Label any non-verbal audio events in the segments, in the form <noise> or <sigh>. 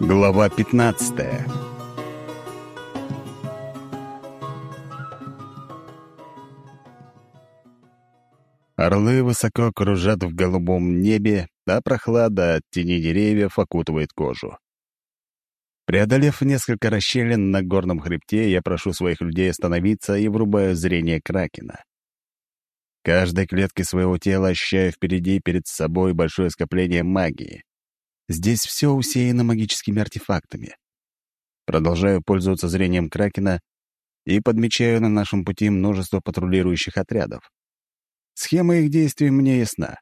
Глава 15 Орлы высоко кружат в голубом небе, а прохлада от тени деревьев окутывает кожу. Преодолев несколько расщелин на горном хребте, я прошу своих людей остановиться и врубаю зрение Кракена. Каждой клеткой своего тела ощущаю впереди перед собой большое скопление магии. Здесь все усеяно магическими артефактами. Продолжаю пользоваться зрением Кракена и подмечаю на нашем пути множество патрулирующих отрядов. Схема их действий мне ясна.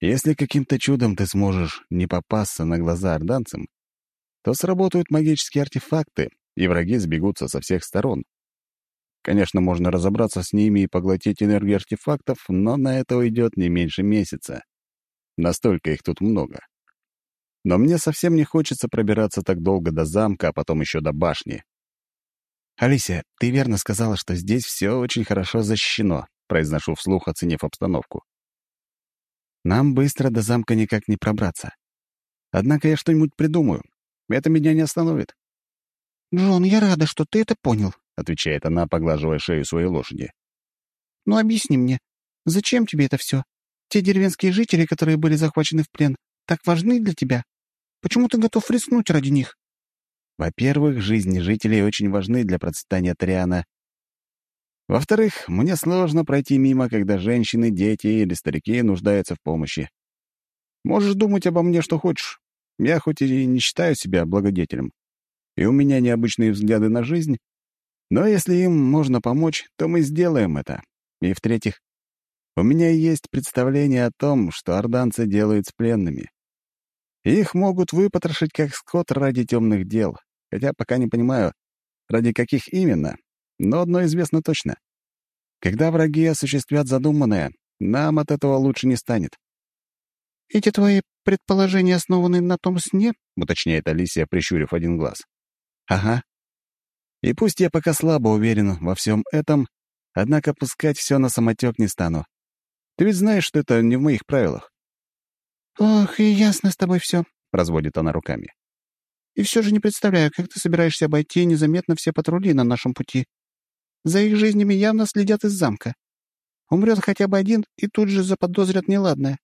Если каким-то чудом ты сможешь не попасться на глаза орданцам, то сработают магические артефакты, и враги сбегутся со всех сторон. Конечно, можно разобраться с ними и поглотить энергию артефактов, но на это уйдет не меньше месяца. Настолько их тут много. Но мне совсем не хочется пробираться так долго до замка, а потом еще до башни. «Алисия, ты верно сказала, что здесь все очень хорошо защищено», произношу вслух, оценив обстановку. «Нам быстро до замка никак не пробраться. Однако я что-нибудь придумаю. Это меня не остановит». «Джон, я рада, что ты это понял», — отвечает она, поглаживая шею своей лошади. «Ну объясни мне, зачем тебе это все? Те деревенские жители, которые были захвачены в плен, так важны для тебя? Почему ты готов рискнуть ради них?» «Во-первых, жизни жителей очень важны для процветания Триана. Во-вторых, мне сложно пройти мимо, когда женщины, дети или старики нуждаются в помощи. Можешь думать обо мне, что хочешь. Я хоть и не считаю себя благодетелем, и у меня необычные взгляды на жизнь, но если им можно помочь, то мы сделаем это. И в-третьих, у меня есть представление о том, что орданцы делают с пленными. Их могут выпотрошить как скот ради темных дел, хотя пока не понимаю, ради каких именно, но одно известно точно. Когда враги осуществят задуманное, нам от этого лучше не станет. «Эти твои предположения основаны на том сне?» — уточняет Алисия, прищурив один глаз. «Ага. И пусть я пока слабо уверен во всем этом, однако пускать все на самотек не стану. Ты ведь знаешь, что это не в моих правилах. «Ох, и ясно с тобой все», — разводит она руками. «И все же не представляю, как ты собираешься обойти незаметно все патрули на нашем пути. За их жизнями явно следят из замка. Умрет хотя бы один, и тут же заподозрят неладное».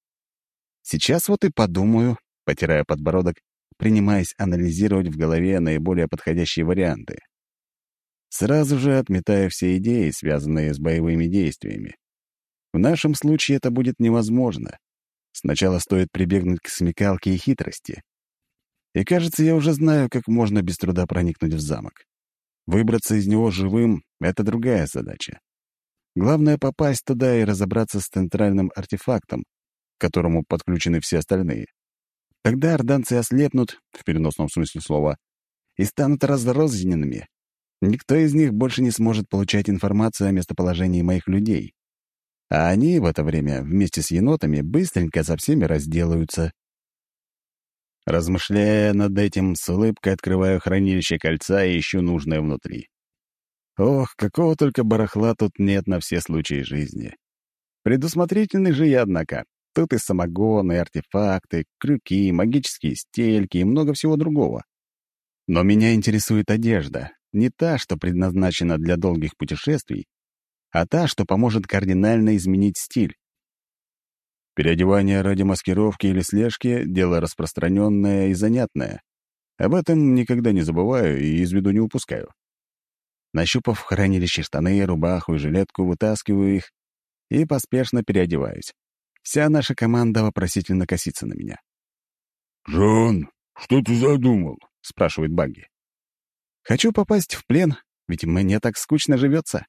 «Сейчас вот и подумаю», — потирая подбородок, принимаясь анализировать в голове наиболее подходящие варианты. Сразу же отметая все идеи, связанные с боевыми действиями. В нашем случае это будет невозможно. Сначала стоит прибегнуть к смекалке и хитрости. И кажется, я уже знаю, как можно без труда проникнуть в замок. Выбраться из него живым — это другая задача. Главное — попасть туда и разобраться с центральным артефактом, к которому подключены все остальные. Тогда орданцы ослепнут, в переносном смысле слова, и станут разрозненными. Никто из них больше не сможет получать информацию о местоположении моих людей. А они в это время вместе с енотами быстренько со всеми разделаются. Размышляя над этим, с улыбкой открываю хранилище кольца и ищу нужное внутри. Ох, какого только барахла тут нет на все случаи жизни. Предусмотрительный же я, однако. Тут и самогоны, и артефакты, крюки, магические стельки и много всего другого. Но меня интересует одежда. Не та, что предназначена для долгих путешествий, а та, что поможет кардинально изменить стиль. Переодевание ради маскировки или слежки — дело распространенное и занятное. Об этом никогда не забываю и из виду не упускаю. Нащупав в хранилище штаны, рубаху и жилетку, вытаскиваю их и поспешно переодеваюсь. Вся наша команда вопросительно косится на меня. «Джон, что ты задумал?» — спрашивает Багги. «Хочу попасть в плен, ведь мне так скучно живется.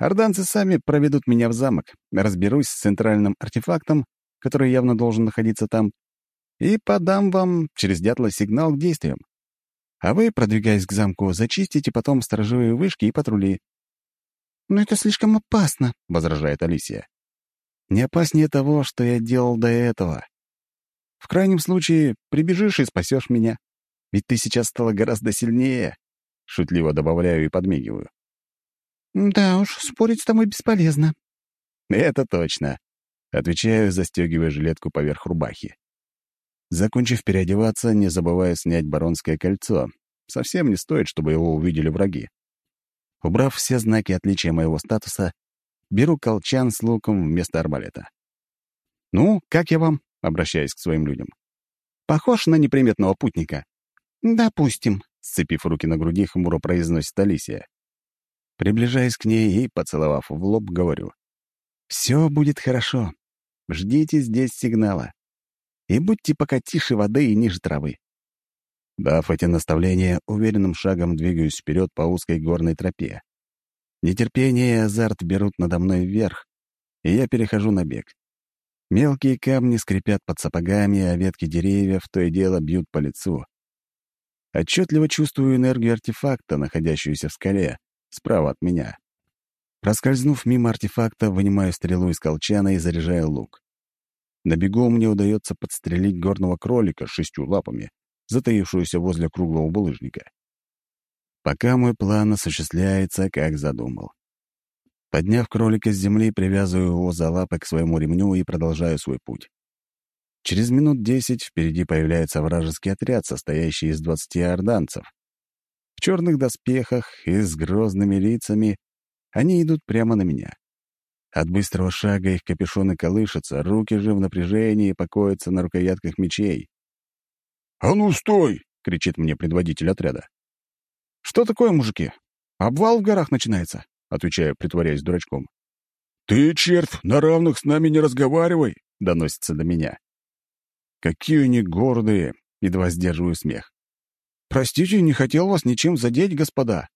Орданцы сами проведут меня в замок, разберусь с центральным артефактом, который явно должен находиться там, и подам вам через дятла сигнал к действиям. А вы, продвигаясь к замку, зачистите потом сторожевые вышки и патрули». «Но это слишком опасно», — возражает Алисия. «Не опаснее того, что я делал до этого. В крайнем случае, прибежишь и спасешь меня. Ведь ты сейчас стала гораздо сильнее», — шутливо добавляю и подмигиваю. «Да уж, спорить с тобой бесполезно». «Это точно», — отвечаю, застегивая жилетку поверх рубахи. Закончив переодеваться, не забывая снять баронское кольцо. Совсем не стоит, чтобы его увидели враги. Убрав все знаки отличия моего статуса, беру колчан с луком вместо арбалета. «Ну, как я вам?» — обращаясь к своим людям. «Похож на неприметного путника?» «Допустим», — сцепив руки на груди, хмуро произносит Алисия. Приближаясь к ней и, поцеловав в лоб, говорю. «Все будет хорошо. Ждите здесь сигнала. И будьте пока тише воды и ниже травы». Дав эти наставления, уверенным шагом двигаюсь вперед по узкой горной тропе. Нетерпение и азарт берут надо мной вверх, и я перехожу на бег. Мелкие камни скрипят под сапогами, а ветки деревьев то и дело бьют по лицу. Отчетливо чувствую энергию артефакта, находящуюся в скале, справа от меня. Проскользнув мимо артефакта, вынимаю стрелу из колчана и заряжаю лук. На бегу мне удается подстрелить горного кролика с шестью лапами, затаившуюся возле круглого булыжника. Пока мой план осуществляется, как задумал. Подняв кролика с земли, привязываю его за лапы к своему ремню и продолжаю свой путь. Через минут десять впереди появляется вражеский отряд, состоящий из двадцати орданцев. В черных доспехах и с грозными лицами они идут прямо на меня. От быстрого шага их капюшоны колышутся, руки же в напряжении покоятся на рукоятках мечей. «А ну, стой!» — кричит мне предводитель отряда. «Что такое, мужики? Обвал в горах начинается», — отвечаю, притворяясь дурачком. «Ты, червь, на равных с нами не разговаривай!» — доносится до меня. Какие они гордые! Едва сдерживаю смех. Простите, не хотел вас ничем задеть, господа.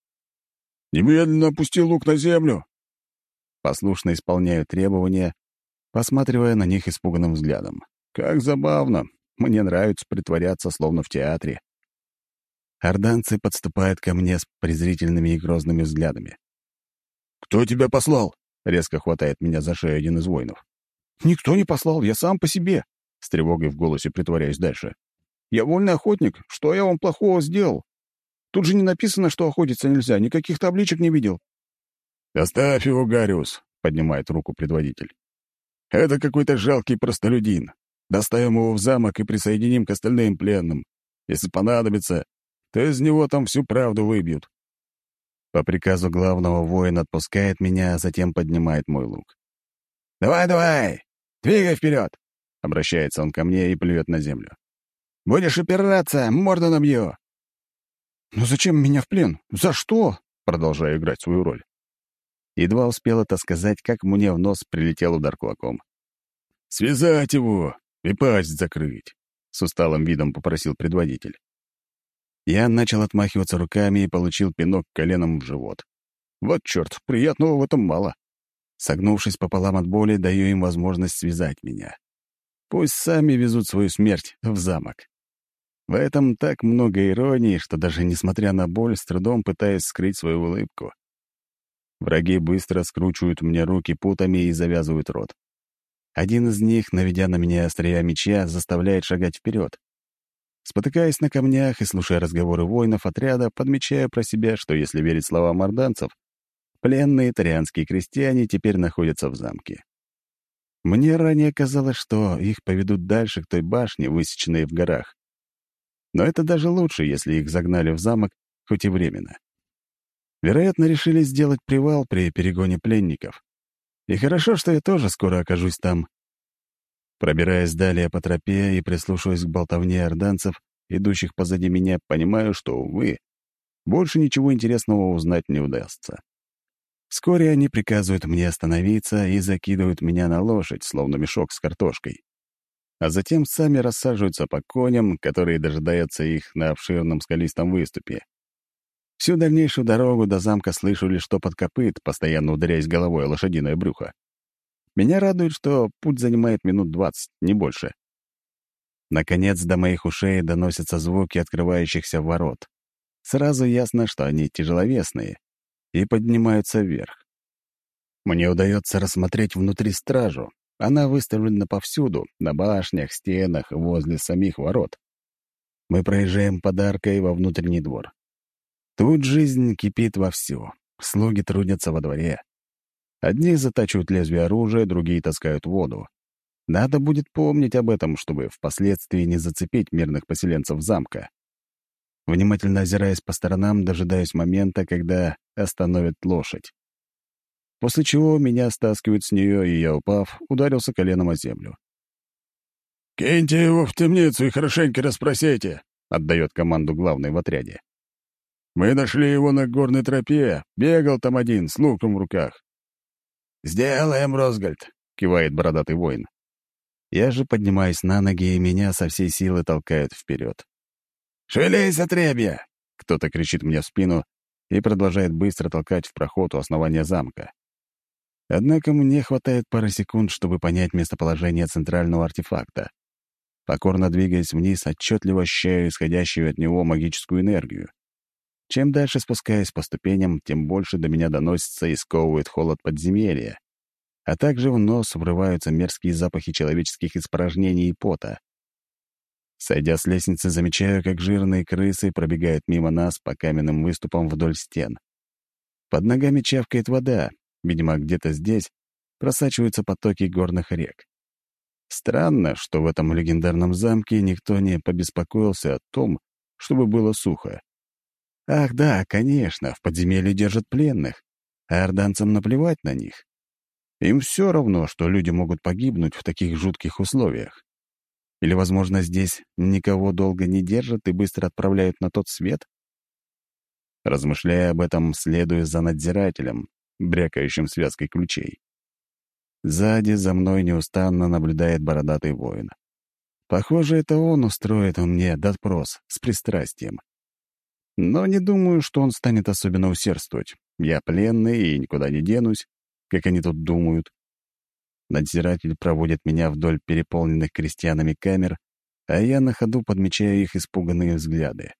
Немедленно опусти лук на землю. Послушно исполняю требования, посматривая на них испуганным взглядом. Как забавно. Мне нравится притворяться, словно в театре. Орданцы подступают ко мне с презрительными и грозными взглядами. «Кто тебя послал?» — резко хватает меня за шею один из воинов. «Никто не послал, я сам по себе», с тревогой в голосе притворяюсь дальше. «Я вольный охотник. Что я вам плохого сделал? Тут же не написано, что охотиться нельзя. Никаких табличек не видел». «Оставь его, Гариус», — поднимает руку предводитель. «Это какой-то жалкий простолюдин. Доставим его в замок и присоединим к остальным пленным. Если понадобится, то из него там всю правду выбьют». По приказу главного воин отпускает меня, а затем поднимает мой лук. «Давай, давай! Двигай вперед! Обращается он ко мне и плюет на землю. «Будешь опираться, морду набью!» «Но зачем меня в плен? За что?» Продолжаю играть свою роль. Едва успел это сказать, как мне в нос прилетел удар кулаком. «Связать его и пасть закрыть», — с усталым видом попросил предводитель. Я начал отмахиваться руками и получил пинок коленом в живот. Вот черт, приятного в этом мало. Согнувшись пополам от боли, даю им возможность связать меня. Пусть сами везут свою смерть в замок. В этом так много иронии, что даже несмотря на боль, с трудом пытаясь скрыть свою улыбку. Враги быстро скручивают мне руки путами и завязывают рот. Один из них, наведя на меня острия меча, заставляет шагать вперед. Спотыкаясь на камнях и слушая разговоры воинов отряда, подмечаю про себя, что, если верить словам орданцев, пленные тарианские крестьяне теперь находятся в замке. Мне ранее казалось, что их поведут дальше к той башне, высеченной в горах. Но это даже лучше, если их загнали в замок, хоть и временно. Вероятно, решили сделать привал при перегоне пленников. И хорошо, что я тоже скоро окажусь там. Пробираясь далее по тропе и прислушиваясь к болтовне орданцев, идущих позади меня, понимаю, что, увы, больше ничего интересного узнать не удастся. Вскоре они приказывают мне остановиться и закидывают меня на лошадь, словно мешок с картошкой. А затем сами рассаживаются по коням, которые дожидаются их на обширном скалистом выступе. Всю дальнейшую дорогу до замка слышу лишь топот копыт, постоянно ударяясь головой о лошадиное брюхо. Меня радует, что путь занимает минут двадцать, не больше. Наконец до моих ушей доносятся звуки открывающихся ворот. Сразу ясно, что они тяжеловесные, и поднимаются вверх. Мне удается рассмотреть внутри стражу. Она выставлена повсюду, на башнях, стенах, возле самих ворот. Мы проезжаем подаркой во внутренний двор. Тут жизнь кипит вовсю. Слуги трудятся во дворе. Одни затачивают лезвие оружия, другие таскают воду. Надо будет помнить об этом, чтобы впоследствии не зацепить мирных поселенцев замка. Внимательно озираясь по сторонам, дожидаясь момента, когда остановят лошадь. После чего меня стаскивают с нее, и я, упав, ударился коленом о землю. «Киньте его в темницу и хорошенько расспросите», — отдает команду главный в отряде. «Мы нашли его на горной тропе. Бегал там один, с луком в руках». «Сделаем, Росгальд», — кивает бородатый воин. Я же поднимаюсь на ноги, и меня со всей силы толкают вперед. «Шевелись, отребья!» — кто-то кричит мне в спину и продолжает быстро толкать в проход у основания замка. Однако мне хватает пары секунд, чтобы понять местоположение центрального артефакта. Покорно двигаясь вниз, отчетливо ощущаю исходящую от него магическую энергию. Чем дальше спускаясь по ступеням, тем больше до меня доносится и сковывает холод подземелья, а также в нос врываются мерзкие запахи человеческих испражнений и пота. Сойдя с лестницы, замечаю, как жирные крысы пробегают мимо нас по каменным выступам вдоль стен. Под ногами чавкает вода, видимо, где-то здесь просачиваются потоки горных рек. Странно, что в этом легендарном замке никто не побеспокоился о том, чтобы было сухо. Ах да, конечно, в подземелье держат пленных, а орданцам наплевать на них. Им все равно, что люди могут погибнуть в таких жутких условиях. Или, возможно, здесь никого долго не держат и быстро отправляют на тот свет? Размышляя об этом, следую за надзирателем, брякающим связкой ключей. Сзади за мной неустанно наблюдает бородатый воин. Похоже, это он устроит мне допрос с пристрастием. Но не думаю, что он станет особенно усердствовать. Я пленный и никуда не денусь, как они тут думают. Надзиратель проводит меня вдоль переполненных крестьянами камер, а я на ходу подмечаю их испуганные взгляды.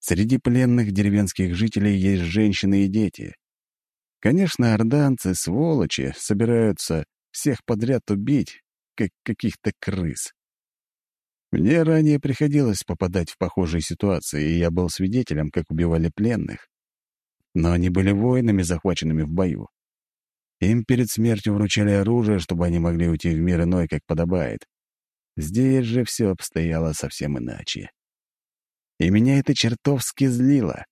Среди пленных деревенских жителей есть женщины и дети. Конечно, орданцы, сволочи, собираются всех подряд убить, как каких-то крыс. Мне ранее приходилось попадать в похожие ситуации, и я был свидетелем, как убивали пленных. Но они были воинами, захваченными в бою. Им перед смертью вручали оружие, чтобы они могли уйти в мир иной, как подобает. Здесь же все обстояло совсем иначе. И меня это чертовски злило.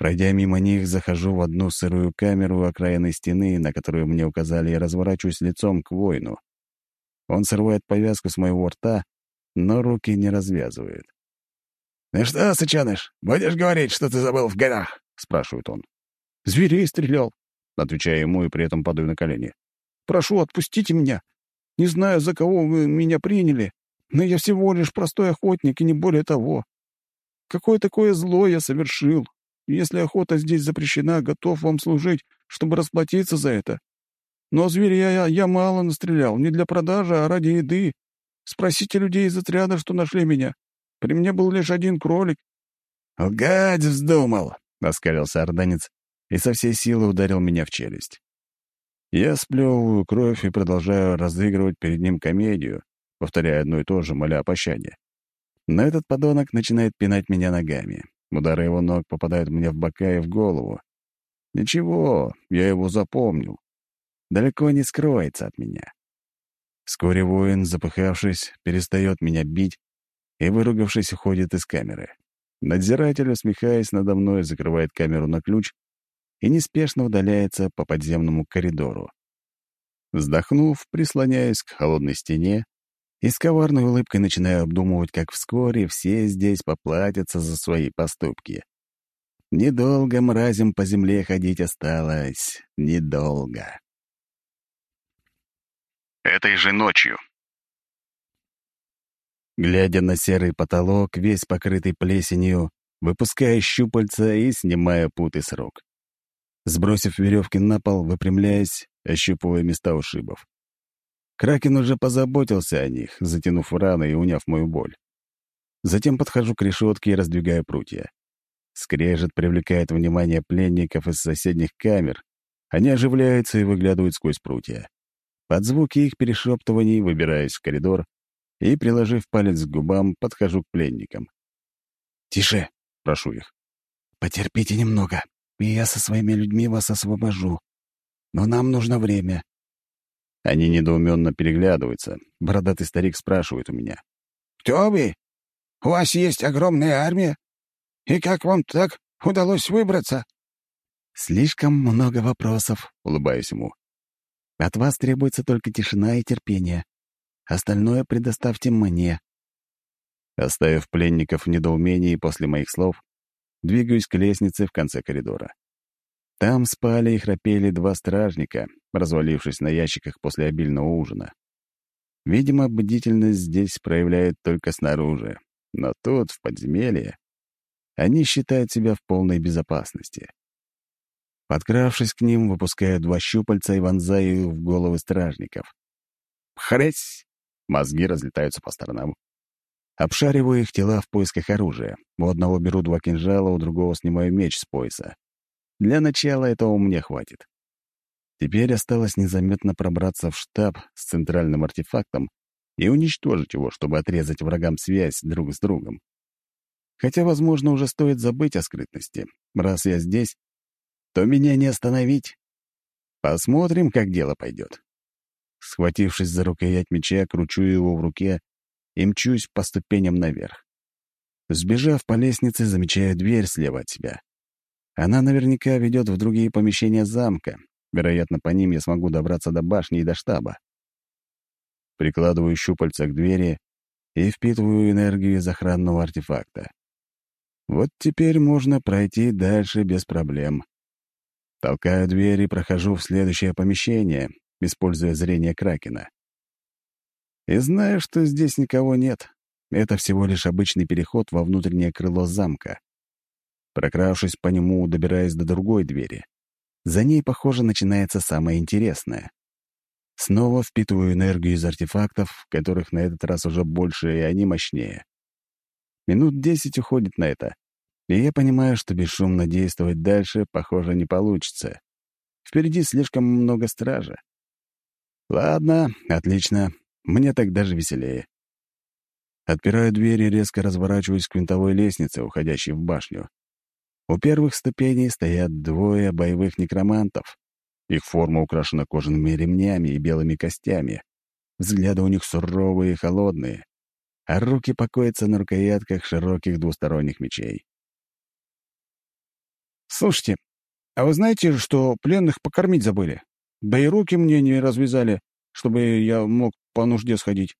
Пройдя мимо них, захожу в одну сырую камеру окраины стены, на которую мне указали, и разворачиваюсь лицом к воину. Он срывает повязку с моего рта, но руки не развязывает. «Ну что, сычаныш, будешь говорить, что ты забыл в горах?» — спрашивает он. «Зверей стрелял», — отвечаю ему и при этом падаю на колени. «Прошу, отпустите меня. Не знаю, за кого вы меня приняли, но я всего лишь простой охотник и не более того. Какое такое зло я совершил, если охота здесь запрещена, готов вам служить, чтобы расплатиться за это. Но зверя я, я мало настрелял, не для продажи, а ради еды. Спросите людей из отряда, что нашли меня. При мне был лишь один кролик». «Лгать вздумал!» — оскалился орданец и со всей силы ударил меня в челюсть. Я сплевываю кровь и продолжаю разыгрывать перед ним комедию, повторяя одно и то же, моля о пощаде. Но этот подонок начинает пинать меня ногами. Удары его ног попадают мне в бока и в голову. Ничего, я его запомнил. Далеко не скроется от меня. Вскоре воин, запыхавшись, перестает меня бить и, выругавшись, уходит из камеры. Надзиратель, усмехаясь надо мной, закрывает камеру на ключ и неспешно удаляется по подземному коридору. Вздохнув, прислоняясь к холодной стене и с коварной улыбкой начинаю обдумывать, как вскоре все здесь поплатятся за свои поступки. Недолго мразям по земле ходить осталось. Недолго. Этой же ночью. Глядя на серый потолок, весь покрытый плесенью, выпуская щупальца и снимая путы с рук. Сбросив веревки на пол, выпрямляясь, ощупывая места ушибов. Кракен уже позаботился о них, затянув раны и уняв мою боль. Затем подхожу к решетке и раздвигаю прутья. Скрежет привлекает внимание пленников из соседних камер. Они оживляются и выглядывают сквозь прутья. Под звуки их перешептываний выбираюсь в коридор и, приложив палец к губам, подхожу к пленникам. «Тише!» — прошу их. «Потерпите немного, и я со своими людьми вас освобожу. Но нам нужно время. Они недоуменно переглядываются. Бородатый старик спрашивает у меня. «Кто вы? У вас есть огромная армия? И как вам так удалось выбраться?» «Слишком много вопросов», — улыбаюсь ему. «От вас требуется только тишина и терпение. Остальное предоставьте мне». Оставив пленников в недоумении после моих слов, двигаюсь к лестнице в конце коридора. Там спали и храпели два стражника, развалившись на ящиках после обильного ужина. Видимо, бдительность здесь проявляют только снаружи, но тут, в подземелье, они считают себя в полной безопасности. Подкравшись к ним, выпускаю два щупальца и вонзаю в головы стражников. Хресь! Мозги разлетаются по сторонам. Обшариваю их тела в поисках оружия. У одного беру два кинжала, у другого снимаю меч с пояса. Для начала этого мне хватит. Теперь осталось незаметно пробраться в штаб с центральным артефактом и уничтожить его, чтобы отрезать врагам связь друг с другом. Хотя, возможно, уже стоит забыть о скрытности. Раз я здесь, то меня не остановить. Посмотрим, как дело пойдет. Схватившись за рукоять меча, кручу его в руке и мчусь по ступеням наверх. Сбежав по лестнице, замечаю дверь слева от себя. Она наверняка ведет в другие помещения замка. Вероятно, по ним я смогу добраться до башни и до штаба. Прикладываю щупальца к двери и впитываю энергию из охранного артефакта. Вот теперь можно пройти дальше без проблем. Толкаю дверь и прохожу в следующее помещение, используя зрение Кракена. И знаю, что здесь никого нет. Это всего лишь обычный переход во внутреннее крыло замка. Прокравшись по нему, добираясь до другой двери. За ней, похоже, начинается самое интересное. Снова впитываю энергию из артефактов, которых на этот раз уже больше, и они мощнее. Минут десять уходит на это, и я понимаю, что бесшумно действовать дальше, похоже, не получится. Впереди слишком много стражи. Ладно, отлично. Мне так даже веселее. Отпираю дверь и резко разворачиваюсь к винтовой лестнице, уходящей в башню. У первых ступеней стоят двое боевых некромантов. Их форма украшена кожаными ремнями и белыми костями. Взгляды у них суровые и холодные, а руки покоятся на рукоятках широких двусторонних мечей. «Слушайте, а вы знаете, что пленных покормить забыли? Да и руки мне не развязали, чтобы я мог по нужде сходить.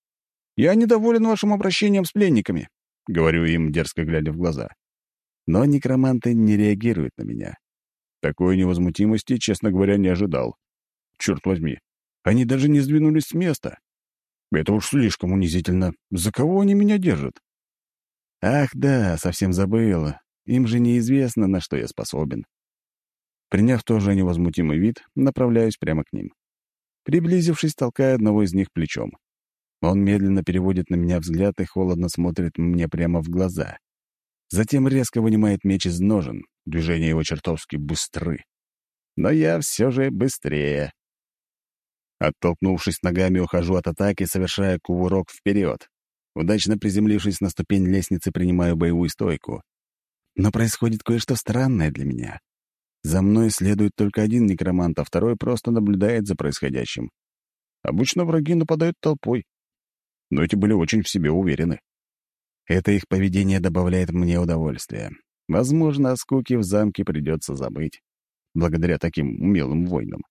Я недоволен вашим обращением с пленниками», — говорю им, дерзко глядя в глаза. Но некроманты не реагируют на меня. Такой невозмутимости, честно говоря, не ожидал. Черт возьми, они даже не сдвинулись с места. Это уж слишком унизительно. За кого они меня держат? Ах да, совсем забыл. Им же неизвестно, на что я способен. Приняв тоже невозмутимый вид, направляюсь прямо к ним. Приблизившись, толкаю одного из них плечом. Он медленно переводит на меня взгляд и холодно смотрит мне прямо в глаза. Затем резко вынимает меч из ножен. Движения его чертовски быстры. Но я все же быстрее. Оттолкнувшись ногами, ухожу от атаки, совершая кувырок вперед. Удачно приземлившись на ступень лестницы, принимаю боевую стойку. Но происходит кое-что странное для меня. За мной следует только один некромант, а второй просто наблюдает за происходящим. Обычно враги нападают толпой. Но эти были очень в себе уверены. Это их поведение добавляет мне удовольствия. Возможно, о скуке в замке придется забыть, благодаря таким умелым воинам.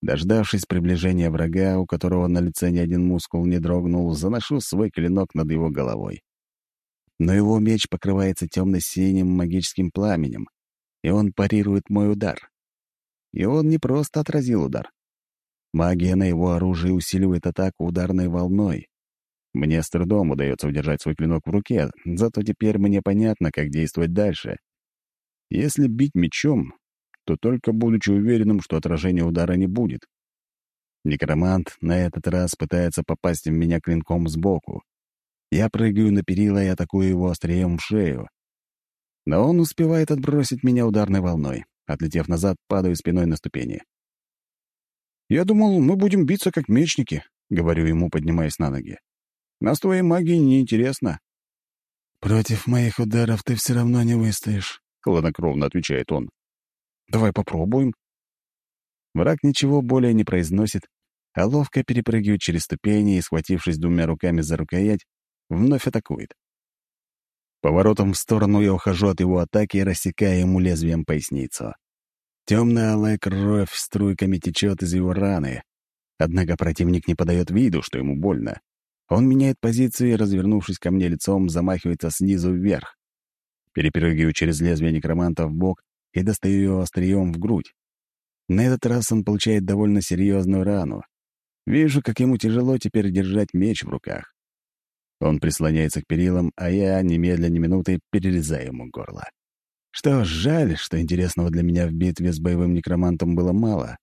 Дождавшись приближения врага, у которого на лице ни один мускул не дрогнул, заношу свой клинок над его головой. Но его меч покрывается темно-синим магическим пламенем, и он парирует мой удар. И он не просто отразил удар. Магия на его оружии усиливает атаку ударной волной, мне с трудом удается удержать свой клинок в руке, зато теперь мне понятно, как действовать дальше. Если бить мечом, то только будучи уверенным, что отражения удара не будет. Некромант на этот раз пытается попасть в меня клинком сбоку. Я прыгаю на перила и атакую его острием в шею. Но он успевает отбросить меня ударной волной. Отлетев назад, падаю спиной на ступени. «Я думал, мы будем биться как мечники», — говорю ему, поднимаясь на ноги. Нас твоей магии неинтересно». «Против моих ударов ты все равно не выстоишь», — хладнокровно отвечает он. «Давай попробуем». Враг ничего более не произносит а ловко перепрыгивает через ступени и, схватившись двумя руками за рукоять, вновь атакует. Поворотом в сторону я ухожу от его атаки, рассекая ему лезвием поясницу. Темная алая кровь струйками течет из его раны. Однако противник не подает виду, что ему больно. Он меняет позицию и, развернувшись ко мне лицом, замахивается снизу вверх. Перепрыгиваю через лезвие некроманта в бок и достаю его острием в грудь. На этот раз он получает довольно серьезную рану. Вижу, как ему тяжело теперь держать меч в руках. Он прислоняется к перилам, а я, немедленно минуты, перерезаю ему горло. Что ж, жаль, что интересного для меня в битве с боевым некромантом было мало.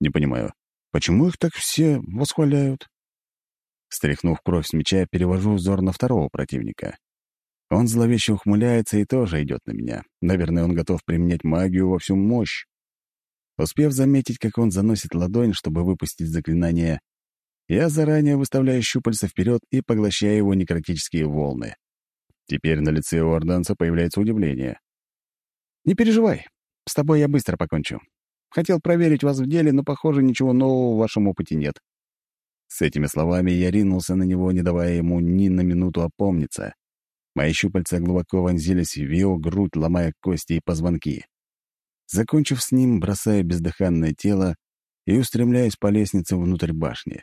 Не понимаю, почему их так все восхваляют? Стряхнув кровь с меча, перевожу взор на второго противника. Он зловеще ухмыляется и тоже идет на меня. Наверное, он готов применять магию во всю мощь. Успев заметить, как он заносит ладонь, чтобы выпустить заклинание, я заранее выставляю щупальца вперед и поглощаю его некротические волны. Теперь на лице у орданца появляется удивление. «Не переживай, с тобой я быстро покончу. Хотел проверить вас в деле, но, похоже, ничего нового в вашем опыте нет». С этими словами я ринулся на него, не давая ему ни на минуту опомниться. Мои щупальца глубоко вонзились в его грудь, ломая кости и позвонки. Закончив с ним, бросаю бездыханное тело и устремляюсь по лестнице внутрь башни.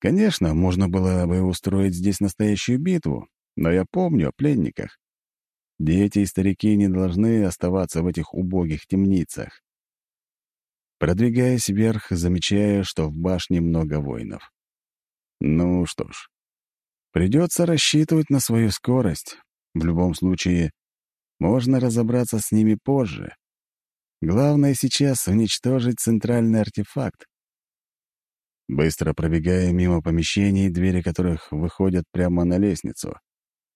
Конечно, можно было бы устроить здесь настоящую битву, но я помню о пленниках. Дети и старики не должны оставаться в этих убогих темницах. Продвигаясь вверх, замечаю, что в башне много воинов. Ну что ж, придется рассчитывать на свою скорость. В любом случае, можно разобраться с ними позже. Главное сейчас — уничтожить центральный артефакт. Быстро пробегая мимо помещений, двери которых выходят прямо на лестницу.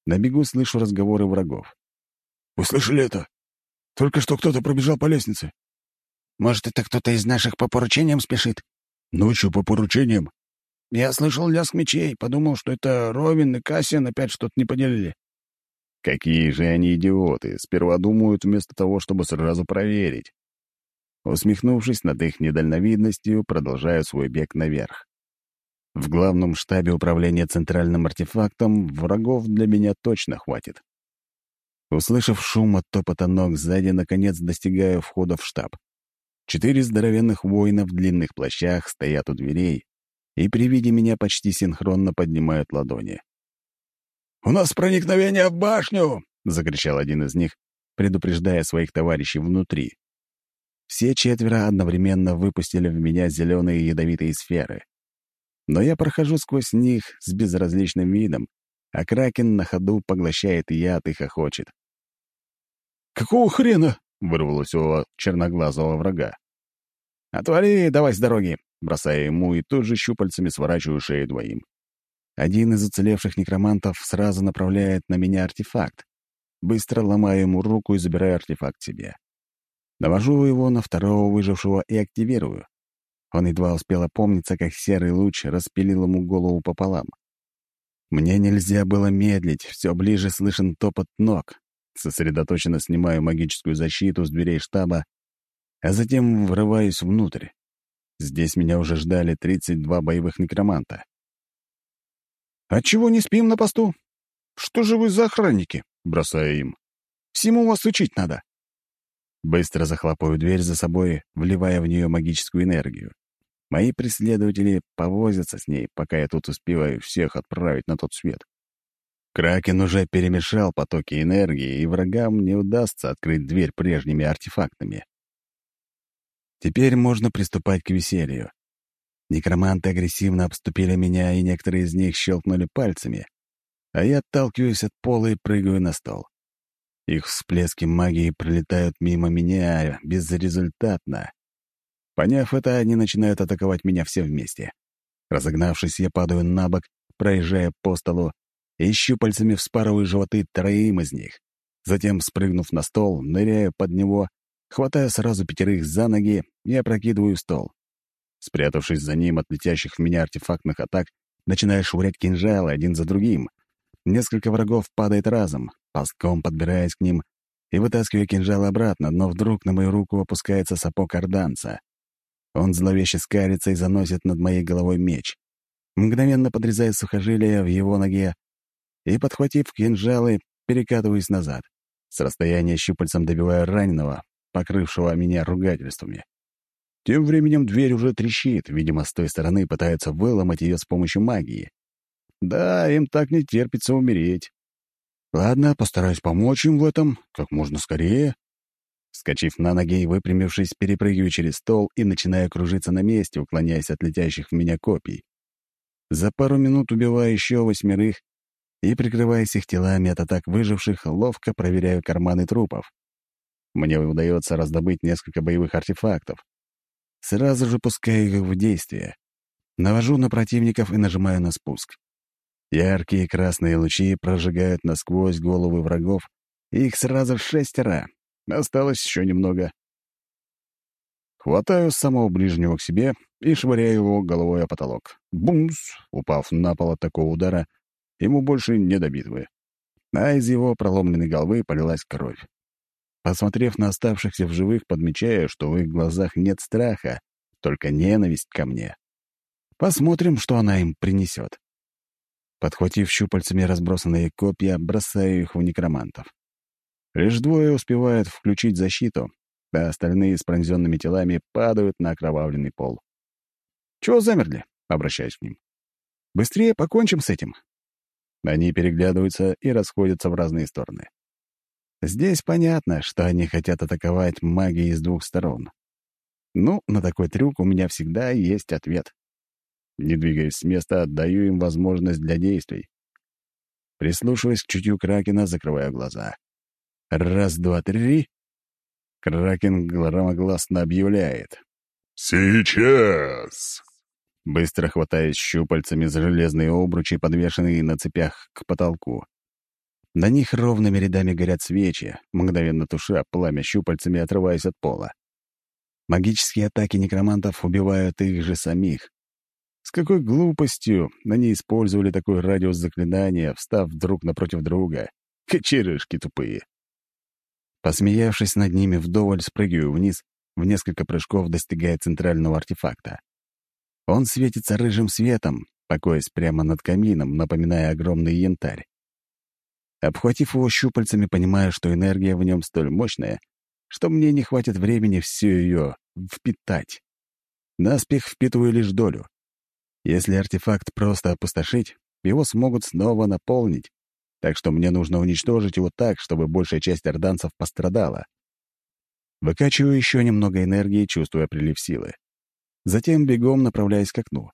На бегу слышу разговоры врагов. «Вы слышали это? Только что кто-то пробежал по лестнице». «Может, это кто-то из наших по поручениям спешит?» «Ночью по поручениям». «Я слышал лязг мечей, подумал, что это Ровин и Кассиан опять что-то не поделили». Какие же они идиоты! Сперва думают вместо того, чтобы сразу проверить. Усмехнувшись над их недальновидностью, продолжаю свой бег наверх. В главном штабе управления центральным артефактом врагов для меня точно хватит. Услышав шум от топота ног сзади, наконец достигаю входа в штаб. Четыре здоровенных воина в длинных плащах стоят у дверей и при виде меня почти синхронно поднимают ладони. «У нас проникновение в башню!» — закричал один из них, предупреждая своих товарищей внутри. Все четверо одновременно выпустили в меня зеленые ядовитые сферы. Но я прохожу сквозь них с безразличным видом, а Кракен на ходу поглощает яд и хохочет. «Какого хрена?» — вырвалось у черноглазого врага. «Отвали, давай с дороги!» — бросая ему и тут же щупальцами сворачиваю шею двоим. Один из уцелевших некромантов сразу направляет на меня артефакт. Быстро ломаю ему руку и забираю артефакт себе. Навожу его на второго выжившего и активирую. Он едва успел опомниться, как серый луч распилил ему голову пополам. Мне нельзя было медлить, все ближе слышен топот ног. Сосредоточенно снимаю магическую защиту с дверей штаба, а затем врываюсь внутрь. Здесь меня уже ждали 32 боевых некроманта. «Отчего не спим на посту? Что же вы за охранники?» — бросаю им. «Всему вас учить надо». Быстро захлопаю дверь за собой, вливая в нее магическую энергию. Мои преследователи повозятся с ней, пока я тут успеваю всех отправить на тот свет. Кракен уже перемешал потоки энергии, и врагам не удастся открыть дверь прежними артефактами. Теперь можно приступать к веселью. Некроманты агрессивно обступили меня, и некоторые из них щелкнули пальцами, а я отталкиваюсь от пола и прыгаю на стол. Их всплески магии пролетают мимо меня безрезультатно. Поняв это, они начинают атаковать меня все вместе. Разогнавшись, я падаю на бок, проезжая по столу, и щупальцами вспарываю животы троим из них. Затем, спрыгнув на стол, ныряю под него, хватаю сразу пятерых за ноги и опрокидываю стол. Спрятавшись за ним от летящих в меня артефактных атак, начинаю швырять кинжалы один за другим. Несколько врагов падает разом, ползком подбираясь к ним и вытаскивая кинжал обратно, но вдруг на мою руку опускается сапог орданца. Он зловеще скалится и заносит над моей головой меч. Мгновенно подрезая сухожилия в его ноге и, подхватив кинжалы, перекатываюсь назад. С расстояния щупальцем добиваю раненого, покрывшего меня ругательствами. Тем временем дверь уже трещит, видимо, с той стороны пытаются выломать ее с помощью магии. Да, им так не терпится умереть. Ладно, постараюсь помочь им в этом как можно скорее. Скочив на ноги и выпрямившись, перепрыгиваю через стол и начинаю кружиться на месте, уклоняясь от летящих в меня копий. За пару минут убиваю еще восьмерых и, прикрываясь их телами от атак выживших, ловко проверяю карманы трупов. Мне удается раздобыть несколько боевых артефактов. Сразу же пускаю их в действие. Навожу на противников и нажимаю на спуск. Яркие красные лучи прожигают насквозь головы врагов, их сразу шестеро. Осталось еще немного. Хватаю самого ближнего к себе и швыряю его головой о потолок. Бумс! Упав на пол от такого удара, ему больше не до битвы. А из его проломленной головы полилась кровь. Посмотрев на оставшихся в живых, подмечаю, что в их глазах нет страха, только ненависть ко мне. Посмотрим, что она им принесет. Подхватив щупальцами разбросанные копья, бросаю их в некромантов. Лишь двое успевают включить защиту, а остальные с пронзенными телами падают на окровавленный пол. «Чего замерли?» — обращаюсь к ним. «Быстрее покончим с этим». Они переглядываются и расходятся в разные стороны. Здесь понятно, что они хотят атаковать магией с двух сторон. Ну, на такой трюк у меня всегда есть ответ. Не двигаясь с места, отдаю им возможность для действий. Прислушиваясь к чутью Кракена, закрываю глаза. Раз, два, три. Кракен громогласно объявляет. «Сейчас!» Быстро хватаясь щупальцами за железные обручи, подвешенные на цепях к потолку. На них ровными рядами горят свечи, мгновенно туша пламя щупальцами, отрываясь от пола. Магические атаки некромантов убивают их же самих. С какой глупостью они использовали такой радиус заклинания, встав друг напротив друга. Кочерышки тупые. Посмеявшись над ними вдоволь, спрыгиваю вниз, в несколько прыжков достигая центрального артефакта. Он светится рыжим светом, покоясь прямо над камином, напоминая огромный янтарь. Обхватив его щупальцами, понимаю, что энергия в нем столь мощная, что мне не хватит времени всю ее впитать. Наспех впитываю лишь долю. Если артефакт просто опустошить, его смогут снова наполнить, так что мне нужно уничтожить его так, чтобы большая часть орданцев пострадала. Выкачиваю еще немного энергии, чувствуя прилив силы. Затем бегом направляюсь к окну.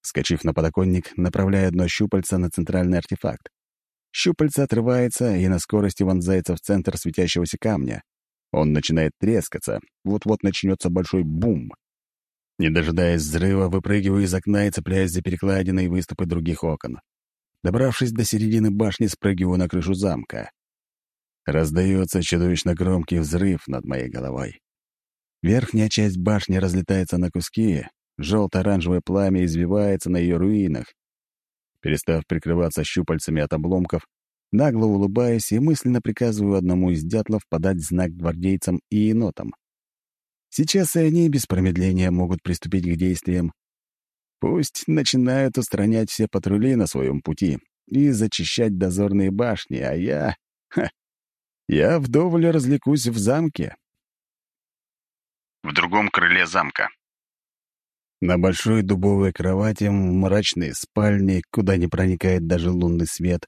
Скочив на подоконник, направляю одно щупальце на центральный артефакт. Щупальце отрывается и на скорости вонзается в центр светящегося камня. Он начинает трескаться, вот-вот начнется большой бум. Не дожидаясь взрыва, выпрыгиваю из окна и цепляюсь за перекладины и выступы других окон. Добравшись до середины башни, спрыгиваю на крышу замка. Раздается чудовищно громкий взрыв над моей головой. Верхняя часть башни разлетается на куски, желто-оранжевое пламя извивается на ее руинах. Перестав прикрываться щупальцами от обломков, нагло улыбаясь и мысленно приказываю одному из дятлов подать знак гвардейцам и енотам. Сейчас и они без промедления могут приступить к действиям. Пусть начинают устранять все патрули на своем пути и зачищать дозорные башни, а я... Ха, я вдоволь развлекусь в замке. В другом крыле замка. На большой дубовой кровати в мрачной спальне, куда не проникает даже лунный свет,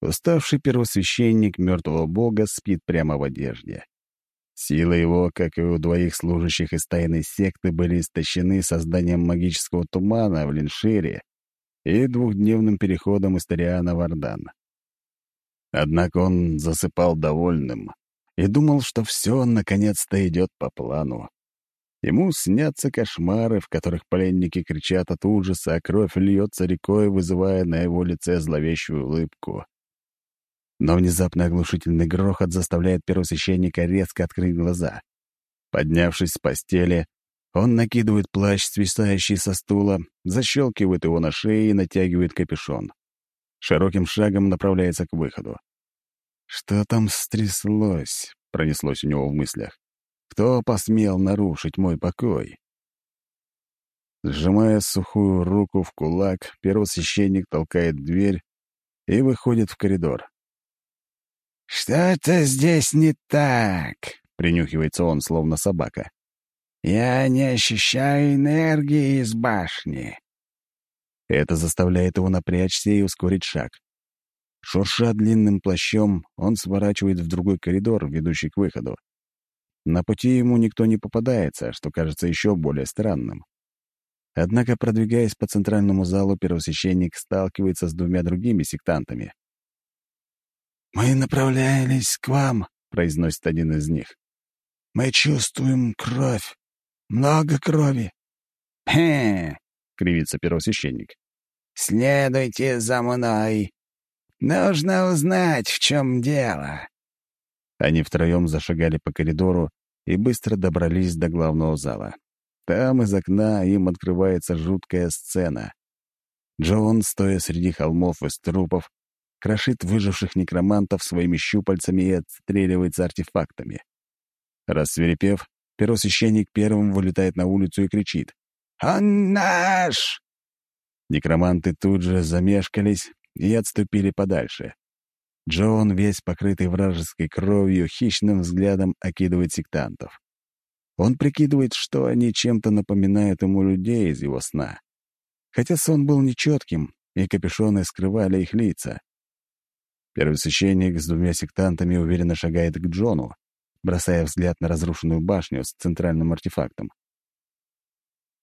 уставший первосвященник мертвого бога спит прямо в одежде. Силы его, как и у двоих служащих из тайной секты, были истощены созданием магического тумана в Линшире и двухдневным переходом из Ториана в Ордан. Однако он засыпал довольным и думал, что все наконец-то идет по плану. Ему снятся кошмары, в которых пленники кричат от ужаса, а кровь льется рекой, вызывая на его лице зловещую улыбку. Но внезапно оглушительный грохот заставляет первосвященника резко открыть глаза. Поднявшись с постели, он накидывает плащ, свисающий со стула, защелкивает его на шее и натягивает капюшон. Широким шагом направляется к выходу. «Что там стряслось?» — пронеслось у него в мыслях. «Кто посмел нарушить мой покой?» Сжимая сухую руку в кулак, первосвященник толкает дверь и выходит в коридор. «Что-то здесь не так», — принюхивается он, словно собака. «Я не ощущаю энергии из башни». Это заставляет его напрячься и ускорить шаг. Шурша длинным плащом, он сворачивает в другой коридор, ведущий к выходу. На пути ему никто не попадается, что кажется еще более странным. Однако, продвигаясь по центральному залу, первосвященник сталкивается с двумя другими сектантами. «Мы направлялись к вам», — произносит один из них. «Мы чувствуем кровь. Много крови». «Хе!» — кривится первосвященник. «Следуйте за мной. Нужно узнать, в чем дело». Они втроем зашагали по коридору и быстро добрались до главного зала. Там из окна им открывается жуткая сцена. Джон, стоя среди холмов из трупов, крошит выживших некромантов своими щупальцами и отстреливается артефактами. Рассверепев, первосвященник первым вылетает на улицу и кричит «Он наш!». Некроманты тут же замешкались и отступили подальше. Джон, весь покрытый вражеской кровью, хищным взглядом окидывает сектантов. Он прикидывает, что они чем-то напоминают ему людей из его сна. Хотя сон был нечетким, и капюшоны скрывали их лица. Первый священник с двумя сектантами уверенно шагает к Джону, бросая взгляд на разрушенную башню с центральным артефактом.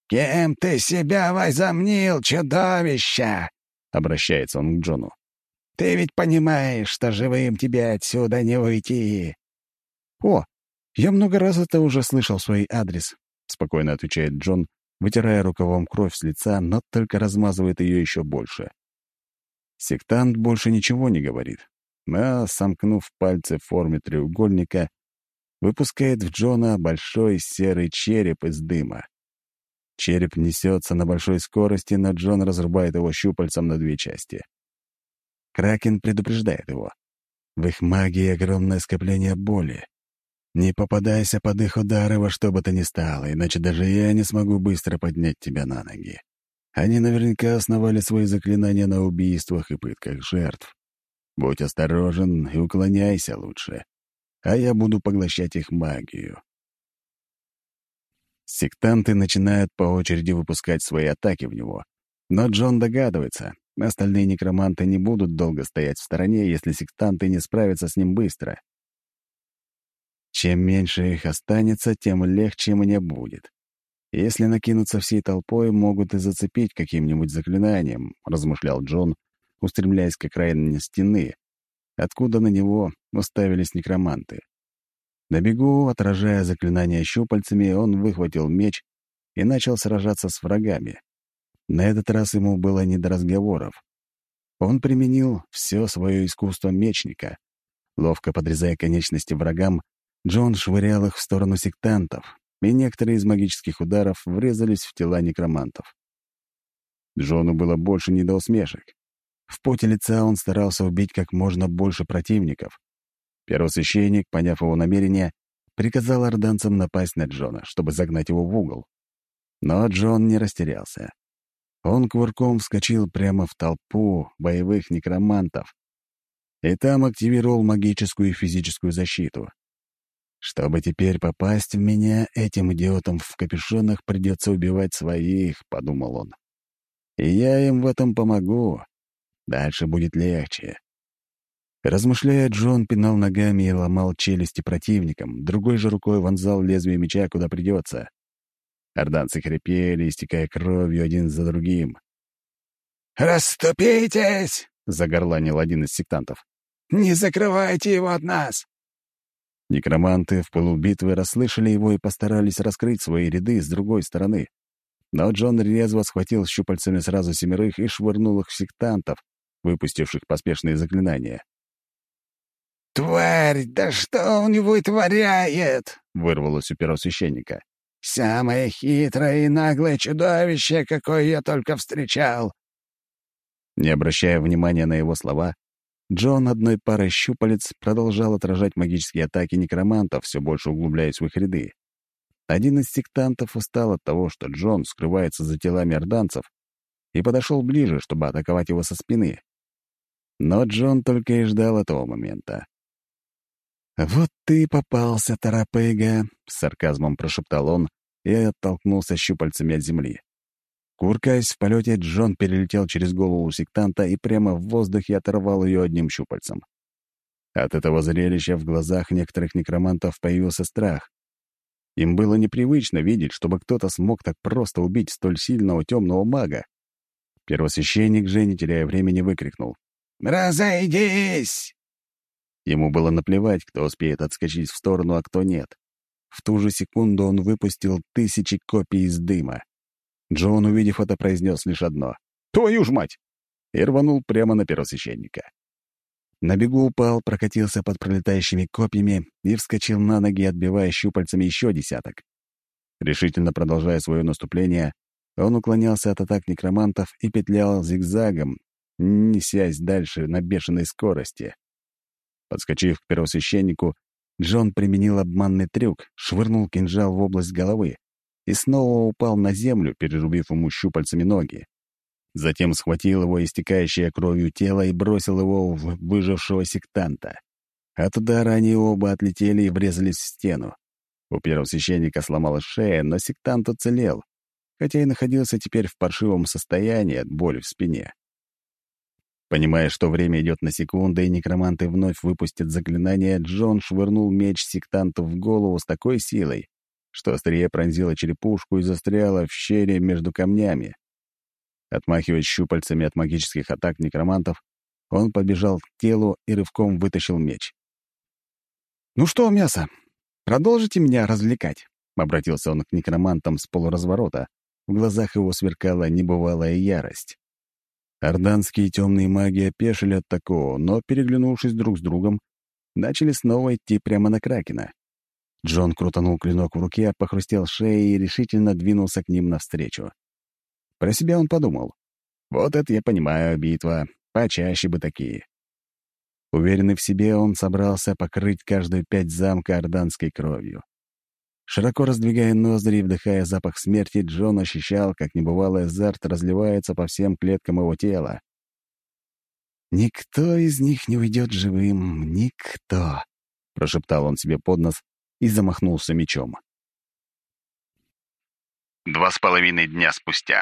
«Кем ты себя возомнил, чудовище?» — обращается он к Джону. «Ты ведь понимаешь, что живым тебе отсюда не уйти!» «О, я много раз это уже слышал свой адрес», — спокойно отвечает Джон, вытирая рукавом кровь с лица, но только размазывает ее еще больше. Сектант больше ничего не говорит, а, сомкнув пальцы в форме треугольника, выпускает в Джона большой серый череп из дыма. Череп несется на большой скорости, но Джон разрубает его щупальцем на две части. Кракен предупреждает его. В их магии огромное скопление боли. Не попадайся под их удары во что бы то ни стало, иначе даже я не смогу быстро поднять тебя на ноги. Они наверняка основали свои заклинания на убийствах и пытках жертв. Будь осторожен и уклоняйся лучше, а я буду поглощать их магию. Сектанты начинают по очереди выпускать свои атаки в него. Но Джон догадывается, остальные некроманты не будут долго стоять в стороне, если сектанты не справятся с ним быстро. Чем меньше их останется, тем легче мне будет. Если накинуться всей толпой, могут и зацепить каким-нибудь заклинанием, размышлял Джон, устремляясь к окраине стены, откуда на него уставились некроманты. На бегу, отражая заклинания щупальцами, он выхватил меч и начал сражаться с врагами. На этот раз ему было не до разговоров. Он применил все свое искусство мечника. Ловко подрезая конечности врагам, Джон швырял их в сторону сектантов, и некоторые из магических ударов врезались в тела некромантов. Джону было больше не до усмешек. В поте лица он старался убить как можно больше противников. Первосвященник, поняв его намерение, приказал орданцам напасть на Джона, чтобы загнать его в угол. Но Джон не растерялся. Он кувырком вскочил прямо в толпу боевых некромантов и там активировал магическую и физическую защиту. Чтобы теперь попасть в меня, этим идиотам в капюшонах придется убивать своих, — подумал он. И я им в этом помогу. Дальше будет легче. Размышляя, Джон пинал ногами и ломал челюсти противникам, другой же рукой вонзал лезвие меча куда придется. Орданцы хрипели, истекая кровью один за другим. «Расступитесь!» — загорланил один из сектантов. «Не закрывайте его от нас!» Некроманты в полубитвы расслышали его и постарались раскрыть свои ряды с другой стороны. Но Джон резво схватил щупальцами сразу семерых и швырнул их в сектантов, выпустивших поспешные заклинания. «Тварь, да что он вытворяет?» — вырвалось у первосвященника. «Самое хитрое и наглое чудовище, какое я только встречал!» Не обращая внимания на его слова, Джон одной парой щупалец продолжал отражать магические атаки некромантов, все больше углубляясь в их ряды. Один из сектантов устал от того, что Джон скрывается за телами орданцев, и подошел ближе, чтобы атаковать его со спины. Но Джон только и ждал этого момента. «Вот ты попался, Тарапега!» — с сарказмом прошептал он и оттолкнулся щупальцами от земли. Куркаясь в полете, Джон перелетел через голову сектанта и прямо в воздухе оторвал ее одним щупальцем. От этого зрелища в глазах некоторых некромантов появился страх. Им было непривычно видеть, чтобы кто-то смог так просто убить столь сильного темного мага. Первосвященник же, не теряя времени, выкрикнул. «Разойдись!» Ему было наплевать, кто успеет отскочить в сторону, а кто нет. В ту же секунду он выпустил тысячи копий из дыма. Джон, увидев это, произнес лишь одно. «Твою ж мать!» и рванул прямо на первосвященника. На бегу упал, прокатился под пролетающими копьями и вскочил на ноги, отбивая щупальцами еще десяток. Решительно продолжая свое наступление, он уклонялся от атак некромантов и петлял зигзагом, несясь дальше на бешеной скорости. Подскочив к первосвященнику, Джон применил обманный трюк, швырнул кинжал в область головы и снова упал на землю, перерубив ему щупальцами ноги. Затем схватил его истекающее кровью тело и бросил его в выжившего сектанта. От удара они оба отлетели и врезались в стену. У первого священника сломалась шея, но сектант уцелел, хотя и находился теперь в паршивом состоянии от боли в спине. Понимая, что время идет на секунды, и некроманты вновь выпустят заклинание, Джон швырнул меч сектанту в голову с такой силой, что острие пронзило черепушку и застряло в щели между камнями. Отмахиваясь щупальцами от магических атак некромантов, он побежал к телу и рывком вытащил меч. «Ну что, мясо, продолжите меня развлекать?» — обратился он к некромантам с полуразворота. В глазах его сверкала небывалая ярость. Орданские темные маги опешили от такого, но, переглянувшись друг с другом, начали снова идти прямо на Кракена. Джон крутанул клинок в руке, похрустел шеей и решительно двинулся к ним навстречу. Про себя он подумал. «Вот это я понимаю, битва. Почаще бы такие». Уверенный в себе, он собрался покрыть каждую пять замка орданской кровью. Широко раздвигая ноздри и вдыхая запах смерти, Джон ощущал, как небывалый азарт разливается по всем клеткам его тела. «Никто из них не уйдет живым, никто», — прошептал он себе под нос и замахнулся мечом. Два с половиной дня спустя.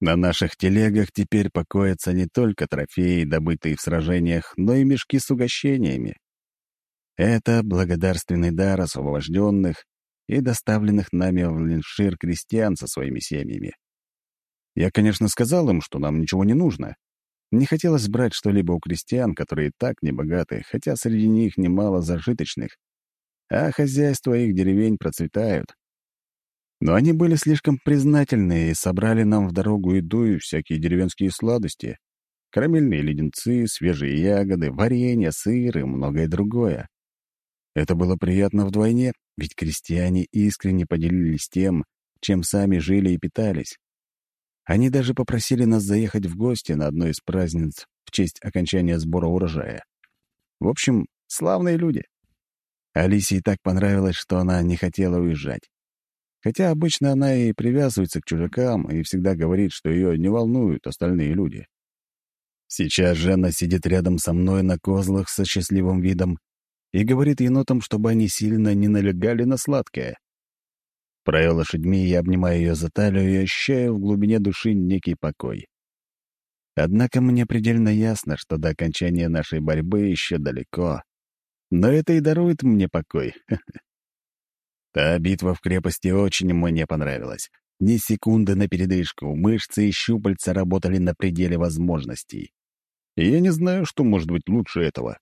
На наших телегах теперь покоятся не только трофеи, добытые в сражениях, но и мешки с угощениями. Это благодарственный дар освобожденных и доставленных нами в Линшир крестьян со своими семьями. Я, конечно, сказал им, что нам ничего не нужно. Не хотелось брать что-либо у крестьян, которые и так небогаты, хотя среди них немало зажиточных, а хозяйства их деревень процветают. Но они были слишком признательны и собрали нам в дорогу еду и всякие деревенские сладости, карамельные леденцы, свежие ягоды, варенье, сыр и многое другое. Это было приятно вдвойне, ведь крестьяне искренне поделились тем, чем сами жили и питались. Они даже попросили нас заехать в гости на одно из праздниц в честь окончания сбора урожая. В общем, славные люди. Алисе и так понравилось, что она не хотела уезжать. Хотя обычно она и привязывается к чужакам и всегда говорит, что ее не волнуют остальные люди. Сейчас же она сидит рядом со мной на козлах со счастливым видом и говорит енотам, чтобы они сильно не налегали на сладкое. Правя лошадьми, я обнимаю ее за талию и ощущаю в глубине души некий покой. Однако мне предельно ясно, что до окончания нашей борьбы еще далеко. Но это и дарует мне покой. <laughs> Та битва в крепости очень мне понравилась. Ни секунды на передышку, мышцы и щупальца работали на пределе возможностей. И я не знаю, что может быть лучше этого.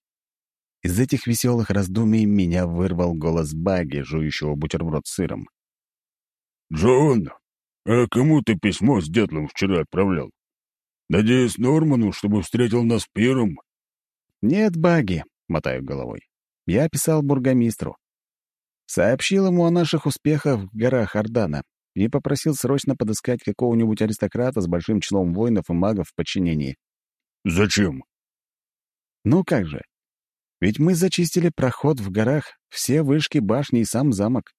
Из этих веселых раздумий меня вырвал голос Баги, жующего бутерброд с сыром. «Джон, а кому ты письмо с дятлом вчера отправлял? Надеюсь, Норману, чтобы встретил нас первым?» «Нет, Баги», — мотаю головой. «Я писал бургомистру. Сообщил ему о наших успехах в горах Ордана и попросил срочно подыскать какого-нибудь аристократа с большим числом воинов и магов в подчинении. «Зачем?» «Ну как же. Ведь мы зачистили проход в горах все вышки, башни и сам замок.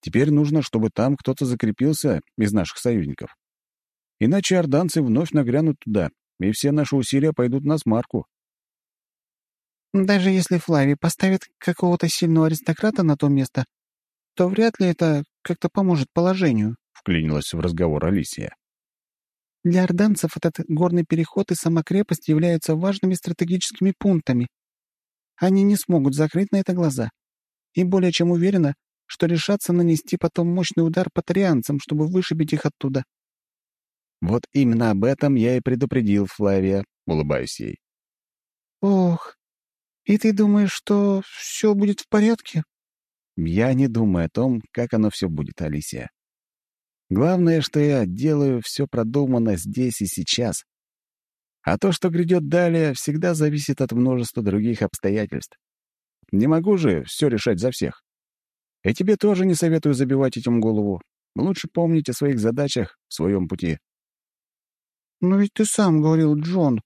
Теперь нужно, чтобы там кто-то закрепился из наших союзников. Иначе орданцы вновь нагрянут туда, и все наши усилия пойдут на смарку. Даже если Флавий поставит какого-то сильного аристократа на то место, то вряд ли это как-то поможет положению», — вклинилась в разговор Алисия. «Для орданцев этот горный переход и сама крепость являются важными стратегическими пунктами. Они не смогут закрыть на это глаза. И более чем уверена, что решатся нанести потом мощный удар по тарианцам, чтобы вышибить их оттуда. «Вот именно об этом я и предупредил Флавия», — улыбаюсь ей. «Ох, и ты думаешь, что все будет в порядке?» «Я не думаю о том, как оно все будет, Алисия. Главное, что я делаю все продуманно здесь и сейчас. А то, что грядет далее, всегда зависит от множества других обстоятельств. Не могу же все решать за всех. И тебе тоже не советую забивать этим голову. Лучше помнить о своих задачах в своем пути. «Но ведь ты сам говорил, Джон,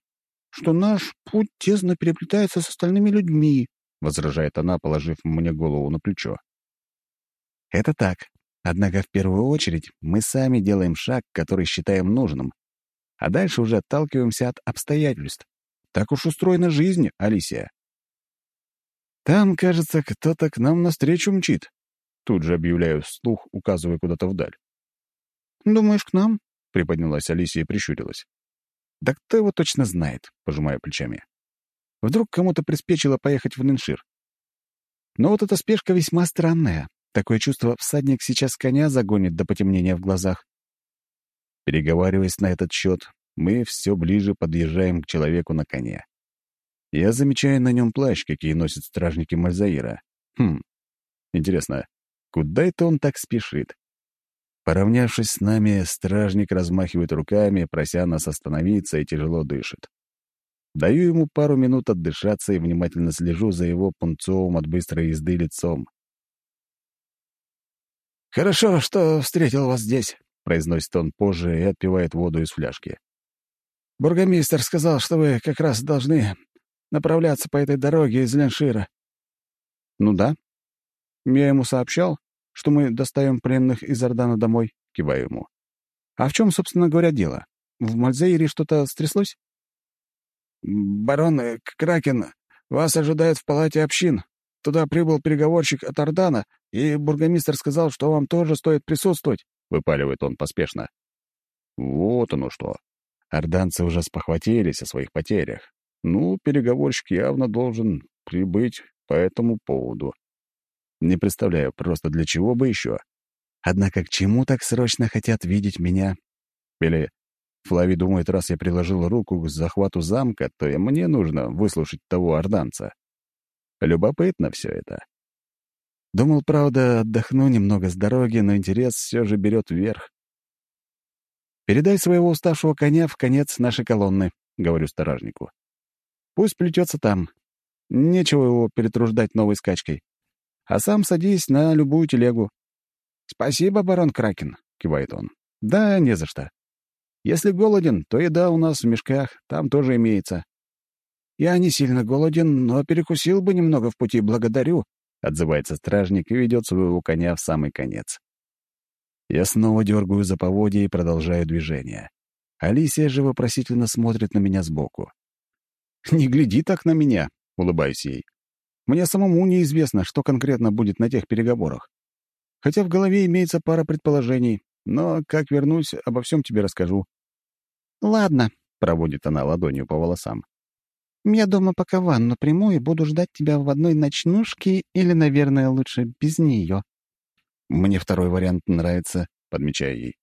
что наш путь тесно переплетается с остальными людьми», — возражает она, положив мне голову на плечо. «Это так. Однако в первую очередь мы сами делаем шаг, который считаем нужным, а дальше уже отталкиваемся от обстоятельств. Так уж устроена жизнь, Алисия». «Там, кажется, кто-то к нам навстречу мчит», — тут же объявляю вслух, указывая куда-то вдаль. «Думаешь, к нам?» — приподнялась Алисия и прищурилась. «Да кто его точно знает?» — пожимая плечами. «Вдруг кому-то приспечило поехать в Ниншир. Но вот эта спешка весьма странная. Такое чувство, всадник сейчас коня загонит до потемнения в глазах. Переговариваясь на этот счет, мы все ближе подъезжаем к человеку на коне. Я замечаю на нем плащ, какие носят стражники Мальзаира. Хм, интересно, куда это он так спешит? Поравнявшись с нами, стражник размахивает руками, прося нас остановиться и тяжело дышит. Даю ему пару минут отдышаться и внимательно слежу за его пунцовым от быстрой езды лицом. «Хорошо, что встретил вас здесь», — произносит он позже и отпивает воду из фляжки. «Бургомистр сказал, что вы как раз должны направляться по этой дороге из Леншира». «Ну да. Я ему сообщал, что мы доставим пленных из Ордана домой?» — киваю ему. «А в чем, собственно говоря, дело? В Мальзейре что-то стряслось?» «Барон Кракен, вас ожидает в палате общин. Туда прибыл переговорщик от Ордана, и бургомистр сказал, что вам тоже стоит присутствовать», — выпаливает он поспешно. «Вот оно что. Орданцы уже спохватились о своих потерях. Ну, переговорщик явно должен прибыть по этому поводу. Не представляю просто для чего бы еще. Однако к чему так срочно хотят видеть меня? Или Флави думает, раз я приложил руку к захвату замка, то и мне нужно выслушать того орданца. Любопытно все это. Думал, правда, отдохну немного с дороги, но интерес все же берет вверх. «Передай своего уставшего коня в конец нашей колонны», — говорю сторожнику. «Пусть плетется там. Нечего его перетруждать новой скачкой а сам садись на любую телегу». «Спасибо, барон Кракен», — кивает он. «Да, не за что. Если голоден, то еда у нас в мешках, там тоже имеется». «Я не сильно голоден, но перекусил бы немного в пути, благодарю», — отзывается стражник и ведет своего коня в самый конец. Я снова дергаю за поводья и продолжаю движение. Алисия же вопросительно смотрит на меня сбоку. «Не гляди так на меня», — улыбаюсь ей. Мне самому неизвестно, что конкретно будет на тех переговорах. Хотя в голове имеется пара предположений, но как вернусь, обо всем тебе расскажу». «Ладно», — проводит она ладонью по волосам. «Я дома пока ванну приму и буду ждать тебя в одной ночнушке или, наверное, лучше без нее». «Мне второй вариант нравится», — подмечаю ей.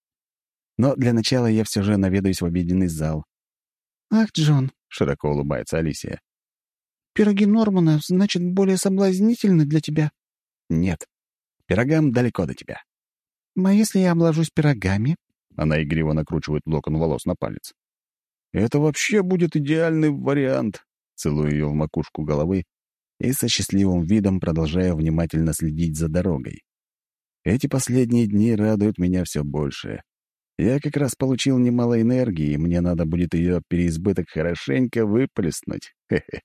«Но для начала я все же наведаюсь в обеденный зал». «Ах, Джон», — широко улыбается Алисия. Пироги Нормана, значит, более соблазнительны для тебя?» «Нет. Пирогам далеко до тебя». «А если я обложусь пирогами?» Она игриво накручивает локон волос на палец. «Это вообще будет идеальный вариант!» Целую ее в макушку головы и со счастливым видом продолжаю внимательно следить за дорогой. Эти последние дни радуют меня все больше. Я как раз получил немало энергии, и мне надо будет ее переизбыток хорошенько выплеснуть. Хе-хе.